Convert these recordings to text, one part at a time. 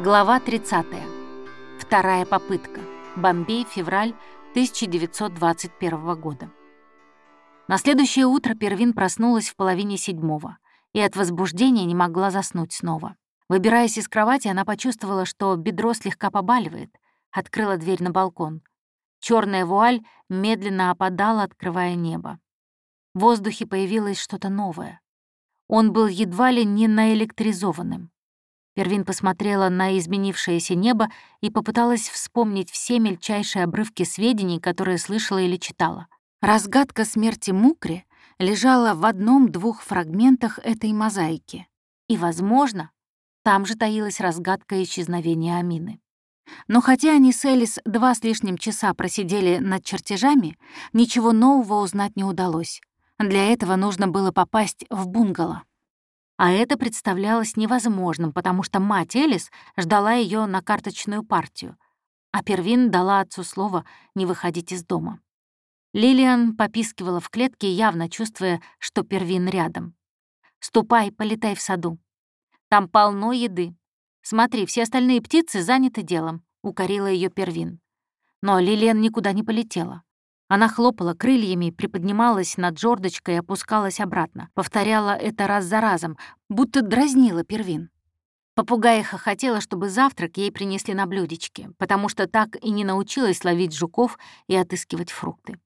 Глава 30. Вторая попытка. Бомбей, февраль 1921 года. На следующее утро Первин проснулась в половине седьмого и от возбуждения не могла заснуть снова. Выбираясь из кровати, она почувствовала, что бедро слегка побаливает, открыла дверь на балкон. Черная вуаль медленно опадала, открывая небо. В воздухе появилось что-то новое. Он был едва ли не наэлектризованным. Первин посмотрела на изменившееся небо и попыталась вспомнить все мельчайшие обрывки сведений, которые слышала или читала. Разгадка смерти Мукри лежала в одном-двух фрагментах этой мозаики. И, возможно, там же таилась разгадка исчезновения Амины. Но хотя они с Элис два с лишним часа просидели над чертежами, ничего нового узнать не удалось. Для этого нужно было попасть в бунгало. А это представлялось невозможным, потому что мать Элис ждала ее на карточную партию, а Первин дала отцу слово не выходить из дома. Лилиан попискивала в клетке, явно чувствуя, что Первин рядом. «Ступай, полетай в саду. Там полно еды. Смотри, все остальные птицы заняты делом», — укорила ее Первин. Но Лилиан никуда не полетела. Она хлопала крыльями, приподнималась над жердочкой и опускалась обратно. Повторяла это раз за разом, будто дразнила первин. Попугаиха хотела, чтобы завтрак ей принесли на блюдечке, потому что так и не научилась ловить жуков и отыскивать фрукты.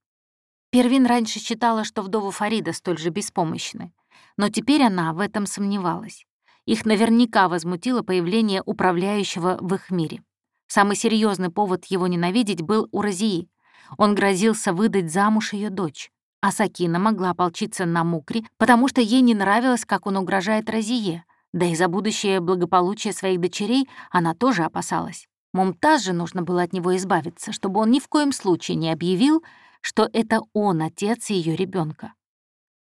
Первин раньше считала, что вдовы Фарида столь же беспомощны, но теперь она в этом сомневалась. Их наверняка возмутило появление управляющего в их мире. Самый серьезный повод его ненавидеть был у Розии — он грозился выдать замуж ее дочь. А Сакина могла ополчиться на Мукри, потому что ей не нравилось, как он угрожает Розие. Да и за будущее благополучие своих дочерей она тоже опасалась. Мумтаз же нужно было от него избавиться, чтобы он ни в коем случае не объявил, что это он отец ее ребенка.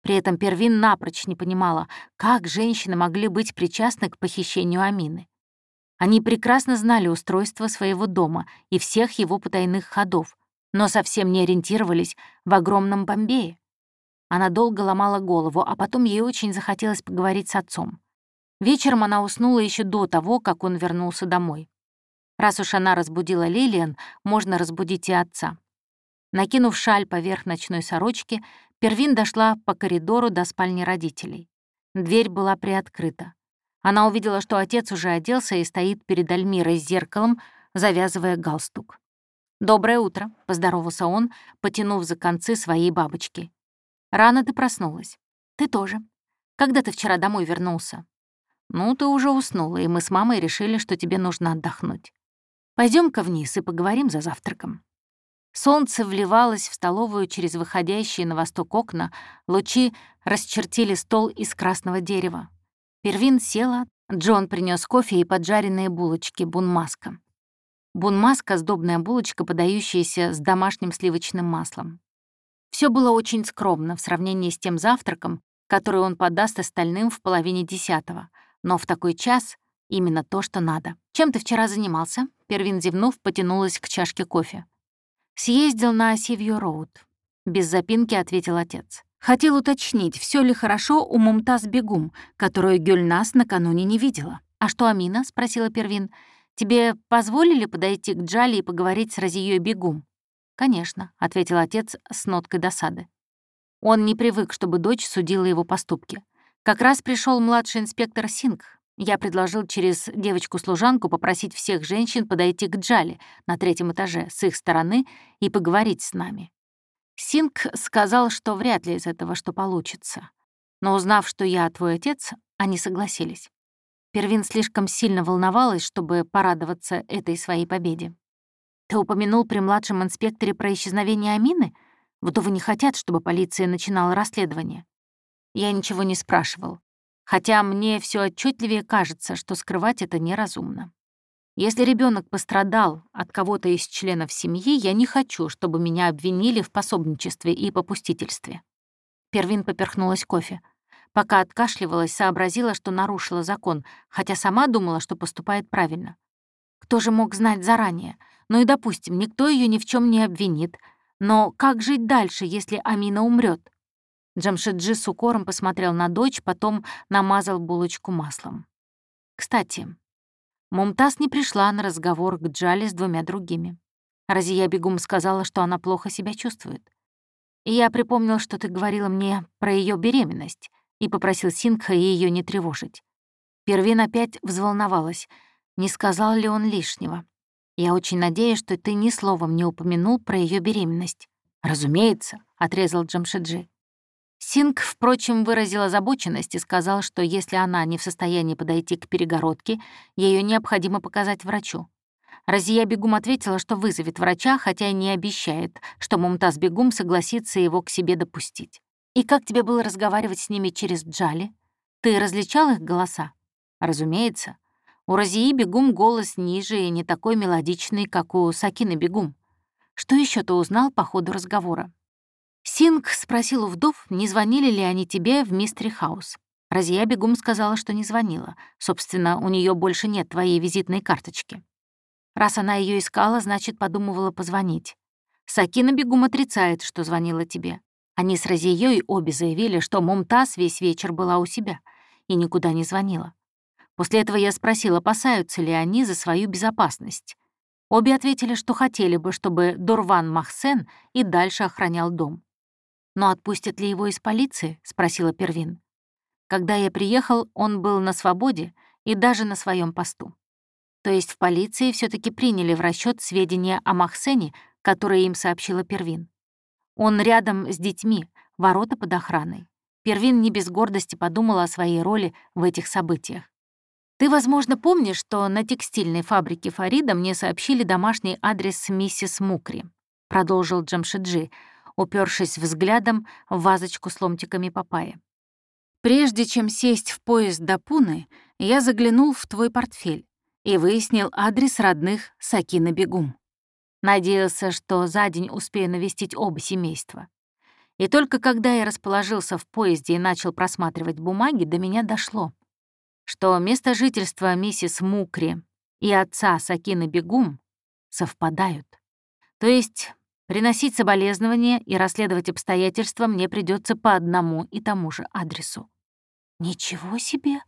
При этом Первин напрочь не понимала, как женщины могли быть причастны к похищению Амины. Они прекрасно знали устройство своего дома и всех его потайных ходов, но совсем не ориентировались в огромном Бомбее. Она долго ломала голову, а потом ей очень захотелось поговорить с отцом. Вечером она уснула еще до того, как он вернулся домой. Раз уж она разбудила Лилиан, можно разбудить и отца. Накинув шаль поверх ночной сорочки, Первин дошла по коридору до спальни родителей. Дверь была приоткрыта. Она увидела, что отец уже оделся и стоит перед Альмирой с зеркалом, завязывая галстук. «Доброе утро», — поздоровался он, потянув за концы своей бабочки. «Рано ты проснулась. Ты тоже. Когда ты вчера домой вернулся?» «Ну, ты уже уснула, и мы с мамой решили, что тебе нужно отдохнуть. пойдем ка вниз и поговорим за завтраком». Солнце вливалось в столовую через выходящие на восток окна, лучи расчертили стол из красного дерева. Первин села, Джон принес кофе и поджаренные булочки бунмаска. Бунмаска — сдобная булочка, подающаяся с домашним сливочным маслом. Все было очень скромно в сравнении с тем завтраком, который он подаст остальным в половине десятого, но в такой час именно то, что надо. «Чем ты вчера занимался?» Первин зевнув, потянулась к чашке кофе. «Съездил на Осивью-Роуд», — без запинки ответил отец. Хотел уточнить, все ли хорошо у Мумтаз Бегум, которую Гюльнас накануне не видела. «А что Амина?» — спросила Первин. «Тебе позволили подойти к Джали и поговорить с Розией Бегум?» «Конечно», — ответил отец с ноткой досады. Он не привык, чтобы дочь судила его поступки. Как раз пришел младший инспектор Синг. Я предложил через девочку-служанку попросить всех женщин подойти к Джали на третьем этаже с их стороны и поговорить с нами. Синг сказал, что вряд ли из этого что получится. Но узнав, что я твой отец, они согласились. Первин слишком сильно волновалась, чтобы порадоваться этой своей победе. «Ты упомянул при младшем инспекторе про исчезновение Амины? Вдовы не хотят, чтобы полиция начинала расследование». Я ничего не спрашивал, хотя мне все отчетливее кажется, что скрывать это неразумно. Если ребенок пострадал от кого-то из членов семьи, я не хочу, чтобы меня обвинили в пособничестве и попустительстве. Первин поперхнулась кофе. Пока откашливалась, сообразила, что нарушила закон, хотя сама думала, что поступает правильно. Кто же мог знать заранее? Ну и, допустим, никто ее ни в чем не обвинит. Но как жить дальше, если Амина умрет? Джамшеджи с укором посмотрел на дочь, потом намазал булочку маслом. «Кстати, Мумтаз не пришла на разговор к Джали с двумя другими. Разия Бегум сказала, что она плохо себя чувствует. И я припомнил, что ты говорила мне про ее беременность, и попросил Сингха ее не тревожить. Первин опять взволновалась. Не сказал ли он лишнего? Я очень надеюсь, что ты ни словом не упомянул про ее беременность. «Разумеется», — отрезал Джамшиджи. Синг, впрочем, выразил озабоченность и сказал, что если она не в состоянии подойти к перегородке, ее необходимо показать врачу. Разия Бегум ответила, что вызовет врача, хотя и не обещает, что Мумтаз Бегум согласится его к себе допустить. «И как тебе было разговаривать с ними через Джали? Ты различал их голоса?» «Разумеется. У Разии Бегум голос ниже и не такой мелодичный, как у Сакины Бегум. Что еще ты узнал по ходу разговора?» Синг спросил у вдов, не звонили ли они тебе в Мистери Хаус. Разия Бегум сказала, что не звонила. Собственно, у нее больше нет твоей визитной карточки. Раз она ее искала, значит, подумывала позвонить. Сакина Бегум отрицает, что звонила тебе. Они с Разией обе заявили, что Мумтаз весь вечер была у себя и никуда не звонила. После этого я спросила, опасаются ли они за свою безопасность. Обе ответили, что хотели бы, чтобы Дурван Махсен и дальше охранял дом. «Но отпустят ли его из полиции?» — спросила Первин. Когда я приехал, он был на свободе и даже на своем посту. То есть в полиции все таки приняли в расчет сведения о Махсене, которые им сообщила Первин. Он рядом с детьми, ворота под охраной. Первин не без гордости подумала о своей роли в этих событиях. «Ты, возможно, помнишь, что на текстильной фабрике Фарида мне сообщили домашний адрес миссис Мукри», — продолжил Джамшиджи, упершись взглядом в вазочку с ломтиками папайи. «Прежде чем сесть в поезд до Пуны, я заглянул в твой портфель и выяснил адрес родных Сакина Бегум. Надеялся, что за день успею навестить оба семейства. И только когда я расположился в поезде и начал просматривать бумаги, до меня дошло, что место жительства миссис Мукри и отца Сакины Бегум совпадают. То есть Приносить соболезнования и расследовать обстоятельства мне придется по одному и тому же адресу. Ничего себе!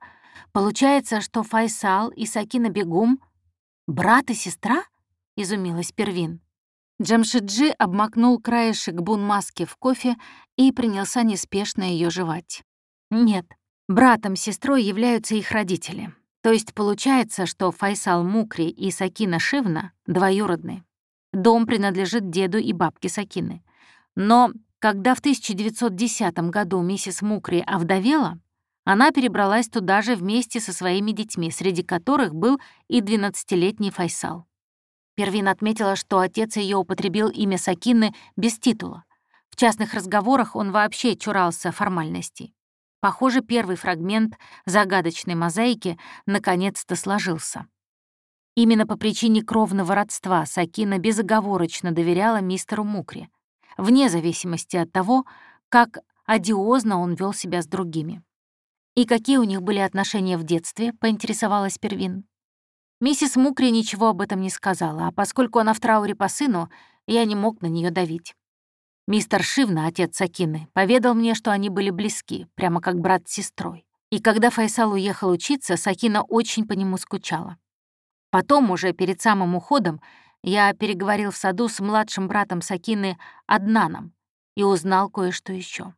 Получается, что Файсал и Сакина Бегум — брат и сестра? — изумилась Первин. Джамшиджи обмакнул краешек бун-маски в кофе и принялся неспешно ее жевать. Нет, братом сестрой являются их родители. То есть получается, что Файсал Мукри и Сакина Шивна — двоюродные. Дом принадлежит деду и бабке Сакины. Но когда в 1910 году миссис Мукри овдовела, она перебралась туда же вместе со своими детьми, среди которых был и 12-летний Файсал. Первин отметила, что отец ее употребил имя Сакины без титула. В частных разговорах он вообще чурался формальностей. Похоже, первый фрагмент загадочной мозаики наконец-то сложился. Именно по причине кровного родства Сакина безоговорочно доверяла мистеру Мукре, вне зависимости от того, как одиозно он вел себя с другими. «И какие у них были отношения в детстве?» — поинтересовалась Первин. Миссис Мукри ничего об этом не сказала, а поскольку она в трауре по сыну, я не мог на нее давить. Мистер Шивна, отец Сакины, поведал мне, что они были близки, прямо как брат с сестрой. И когда Файсал уехал учиться, Сакина очень по нему скучала. Потом, уже перед самым уходом, я переговорил в саду с младшим братом Сакины Аднаном и узнал кое-что еще.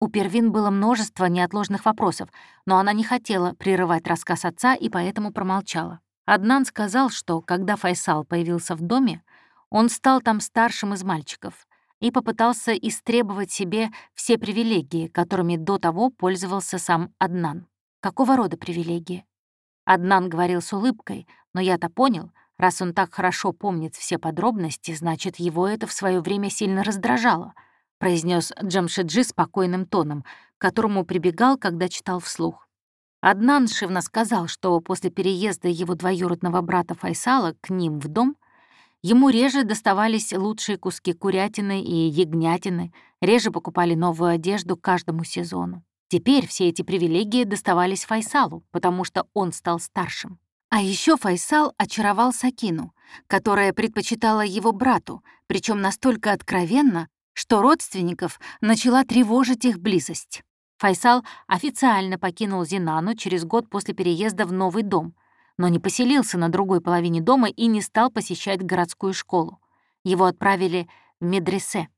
У Первин было множество неотложных вопросов, но она не хотела прерывать рассказ отца и поэтому промолчала. Аднан сказал, что когда Файсал появился в доме, он стал там старшим из мальчиков и попытался истребовать себе все привилегии, которыми до того пользовался сам Аднан. Какого рода привилегии? Аднан говорил с улыбкой, но я-то понял, раз он так хорошо помнит все подробности, значит, его это в свое время сильно раздражало, произнес Джамшиджи спокойным тоном, к которому прибегал, когда читал вслух. Аднан Шивна сказал, что после переезда его двоюродного брата Файсала к ним в дом ему реже доставались лучшие куски курятины и ягнятины, реже покупали новую одежду каждому сезону. Теперь все эти привилегии доставались Файсалу, потому что он стал старшим. А еще Файсал очаровал Сакину, которая предпочитала его брату, причем настолько откровенно, что родственников начала тревожить их близость. Файсал официально покинул Зинану через год после переезда в новый дом, но не поселился на другой половине дома и не стал посещать городскую школу. Его отправили в медресе,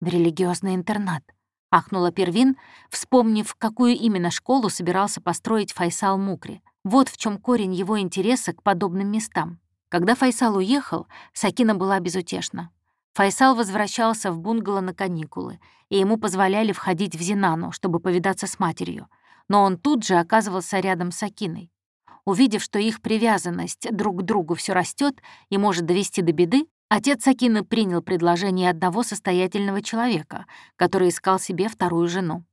в религиозный интернат. — ахнула Первин, вспомнив, какую именно школу собирался построить Файсал Мукри. Вот в чем корень его интереса к подобным местам. Когда Файсал уехал, Сакина была безутешна. Файсал возвращался в бунгало на каникулы, и ему позволяли входить в Зинану, чтобы повидаться с матерью. Но он тут же оказывался рядом с Сакиной. Увидев, что их привязанность друг к другу все растет и может довести до беды, Отец Сакины принял предложение одного состоятельного человека, который искал себе вторую жену.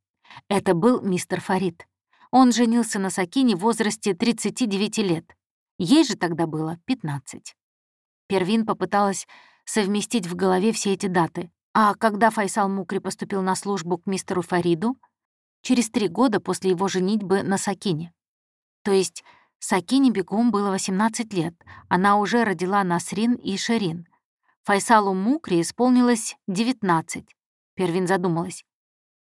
Это был мистер Фарид. Он женился на Сакине в возрасте 39 лет. Ей же тогда было 15. Первин попыталась совместить в голове все эти даты. А когда Файсал Мукри поступил на службу к мистеру Фариду? Через три года после его женитьбы на Сакине. То есть Сакине бегом было 18 лет, она уже родила Насрин и Шерин — Файсалу Мукре исполнилось 19. Первин задумалась.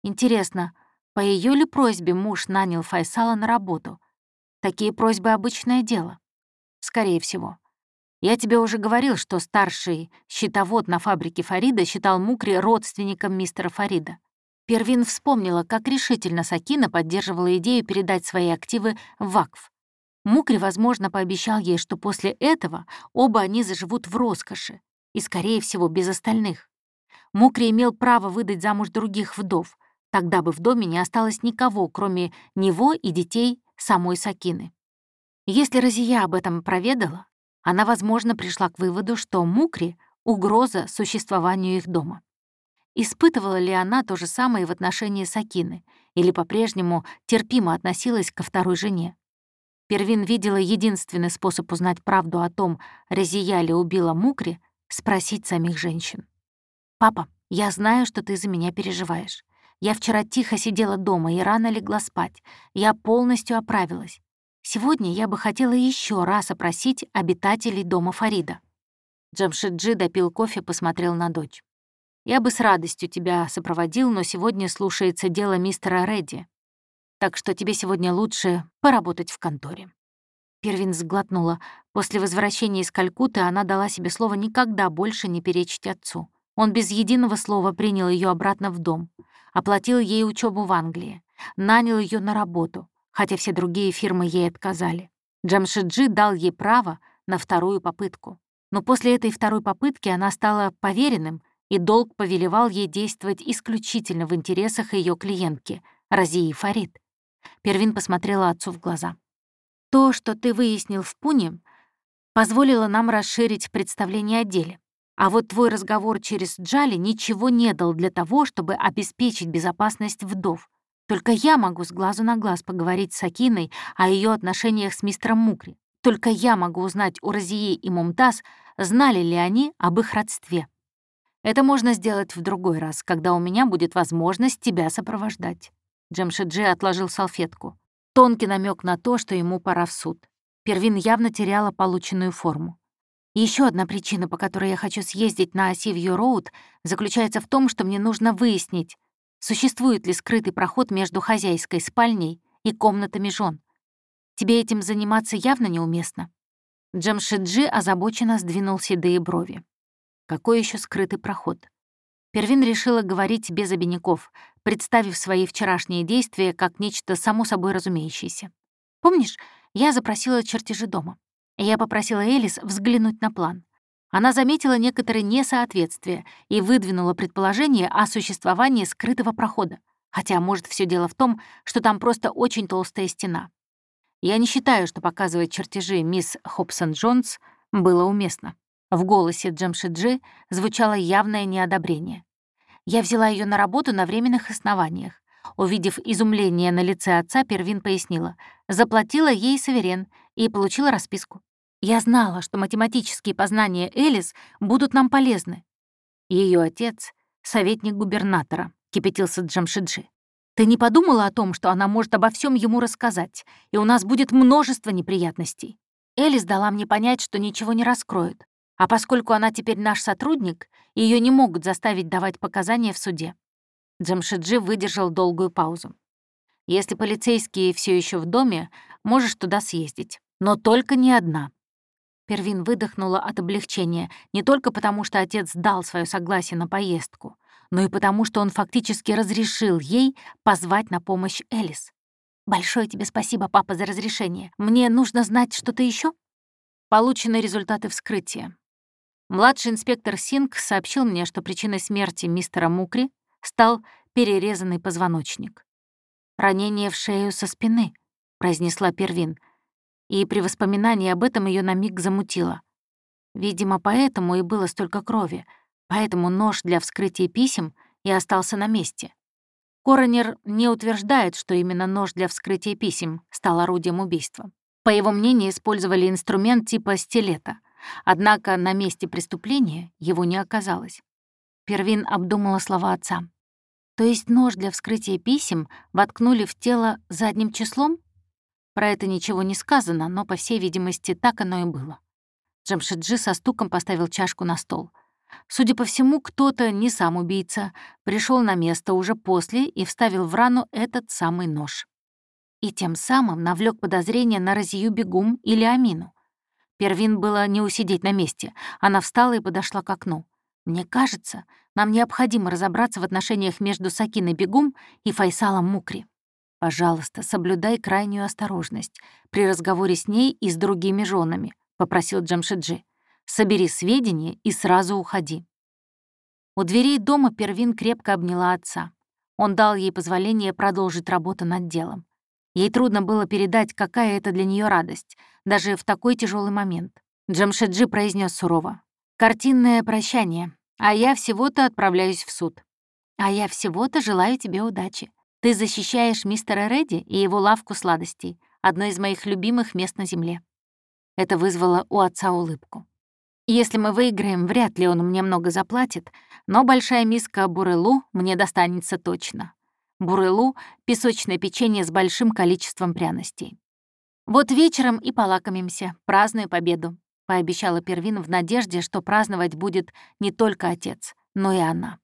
Интересно, по ее ли просьбе муж нанял Файсала на работу? Такие просьбы — обычное дело. Скорее всего. Я тебе уже говорил, что старший счетовод на фабрике Фарида считал Мукри родственником мистера Фарида. Первин вспомнила, как решительно Сакина поддерживала идею передать свои активы в ВАКФ. Мукри, возможно, пообещал ей, что после этого оба они заживут в роскоши, и, скорее всего, без остальных. Мукри имел право выдать замуж других вдов, тогда бы в доме не осталось никого, кроме него и детей самой Сакины. Если Розия об этом проведала, она, возможно, пришла к выводу, что Мукри — угроза существованию их дома. Испытывала ли она то же самое в отношении Сакины или по-прежнему терпимо относилась ко второй жене? Первин видела единственный способ узнать правду о том, Розия ли убила Мукри, спросить самих женщин. «Папа, я знаю, что ты за меня переживаешь. Я вчера тихо сидела дома и рано легла спать. Я полностью оправилась. Сегодня я бы хотела еще раз опросить обитателей дома Фарида». Джамшиджи допил кофе, посмотрел на дочь. «Я бы с радостью тебя сопроводил, но сегодня слушается дело мистера Редди. Так что тебе сегодня лучше поработать в конторе». Первин сглотнула. После возвращения из Калькутты она дала себе слово никогда больше не перечить отцу. Он без единого слова принял ее обратно в дом, оплатил ей учебу в Англии, нанял ее на работу, хотя все другие фирмы ей отказали. Джамшиджи дал ей право на вторую попытку. Но после этой второй попытки она стала поверенным, и долг повелевал ей действовать исключительно в интересах ее клиентки, Розии Фарид. Первин посмотрела отцу в глаза. То, что ты выяснил в Пуне, позволило нам расширить представление о деле. А вот твой разговор через Джали ничего не дал для того, чтобы обеспечить безопасность вдов. Только я могу с глазу на глаз поговорить с Акиной о ее отношениях с мистером Мукри. Только я могу узнать у Розии и Мумтаз, знали ли они об их родстве. Это можно сделать в другой раз, когда у меня будет возможность тебя сопровождать». Джемшиджи отложил салфетку. Тонкий намек на то, что ему пора в суд. Первин явно теряла полученную форму. Еще одна причина, по которой я хочу съездить на Осивью Роуд, заключается в том, что мне нужно выяснить, существует ли скрытый проход между хозяйской спальней и комнатами жен. Тебе этим заниматься явно неуместно. Джамшиджи озабоченно сдвинул седые брови. Какой еще скрытый проход? Первин решила говорить без обиняков, представив свои вчерашние действия как нечто само собой разумеющееся. «Помнишь, я запросила чертежи дома. Я попросила Элис взглянуть на план. Она заметила некоторые несоответствия и выдвинула предположение о существовании скрытого прохода, хотя, может, все дело в том, что там просто очень толстая стена. Я не считаю, что показывать чертежи мисс Хобсон-Джонс было уместно. В голосе Джамшиджи звучало явное неодобрение. Я взяла ее на работу на временных основаниях. Увидев изумление на лице отца, Первин пояснила. Заплатила ей суверен и получила расписку. Я знала, что математические познания Элис будут нам полезны. Ее отец — советник губернатора, кипятился Джамшиджи. Ты не подумала о том, что она может обо всем ему рассказать, и у нас будет множество неприятностей? Элис дала мне понять, что ничего не раскроет, а поскольку она теперь наш сотрудник, ее не могут заставить давать показания в суде. Джамшиджи выдержал долгую паузу. «Если полицейские все еще в доме, можешь туда съездить. Но только не одна. Первин выдохнула от облегчения не только потому, что отец дал свое согласие на поездку, но и потому, что он фактически разрешил ей позвать на помощь Элис. «Большое тебе спасибо, папа, за разрешение. Мне нужно знать что-то еще. Получены результаты вскрытия. Младший инспектор Синг сообщил мне, что причиной смерти мистера Мукри стал перерезанный позвоночник. «Ранение в шею со спины», — произнесла Первин, и при воспоминании об этом ее на миг замутило. Видимо, поэтому и было столько крови, поэтому нож для вскрытия писем и остался на месте. Коронер не утверждает, что именно нож для вскрытия писем стал орудием убийства. По его мнению, использовали инструмент типа стилета, однако на месте преступления его не оказалось. Первин обдумала слова отца. То есть нож для вскрытия писем воткнули в тело задним числом? Про это ничего не сказано, но, по всей видимости, так оно и было. Джамшиджи со стуком поставил чашку на стол. Судя по всему, кто-то, не сам убийца, пришел на место уже после и вставил в рану этот самый нож. И тем самым навлек подозрение на Розию Бегум или Амину. Первин было не усидеть на месте. Она встала и подошла к окну. «Мне кажется, нам необходимо разобраться в отношениях между Сакиной Бегум и Файсалом Мукри». «Пожалуйста, соблюдай крайнюю осторожность при разговоре с ней и с другими женами», — попросил Джамшиджи. «Собери сведения и сразу уходи». У дверей дома Первин крепко обняла отца. Он дал ей позволение продолжить работу над делом. Ей трудно было передать, какая это для нее радость, даже в такой тяжелый момент. Джамшиджи произнес сурово. «Картинное прощание, а я всего-то отправляюсь в суд. А я всего-то желаю тебе удачи. Ты защищаешь мистера Редди и его лавку сладостей, одно из моих любимых мест на земле». Это вызвало у отца улыбку. «Если мы выиграем, вряд ли он мне много заплатит, но большая миска бурелу мне достанется точно. Бурелу — песочное печенье с большим количеством пряностей. «Вот вечером и полакомимся, празднуя победу», — пообещала Первин в надежде, что праздновать будет не только отец, но и она.